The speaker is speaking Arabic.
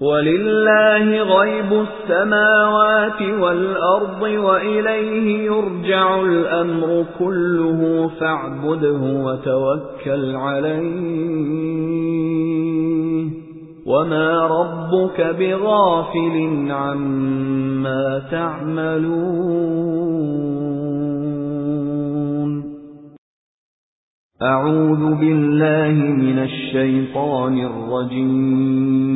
وَلِلَّهِ غَيْبُ السَّمَاوَاتِ وَالْأَرْضِ وَإِلَيْهِ يُرْجَعُ الْأَمْرُ كُلُّهُ فَاعْبُدْهُ وَتَوَكَّلْ عَلَيْهِ. وَمَا رَبُّكَ بِغَافِلٍ عَمَّا تَعْمَلُونَ. أَعُوذُ بِاللَّهِ مِنَ الشَّيْطَانِ الرَّجِيمِ.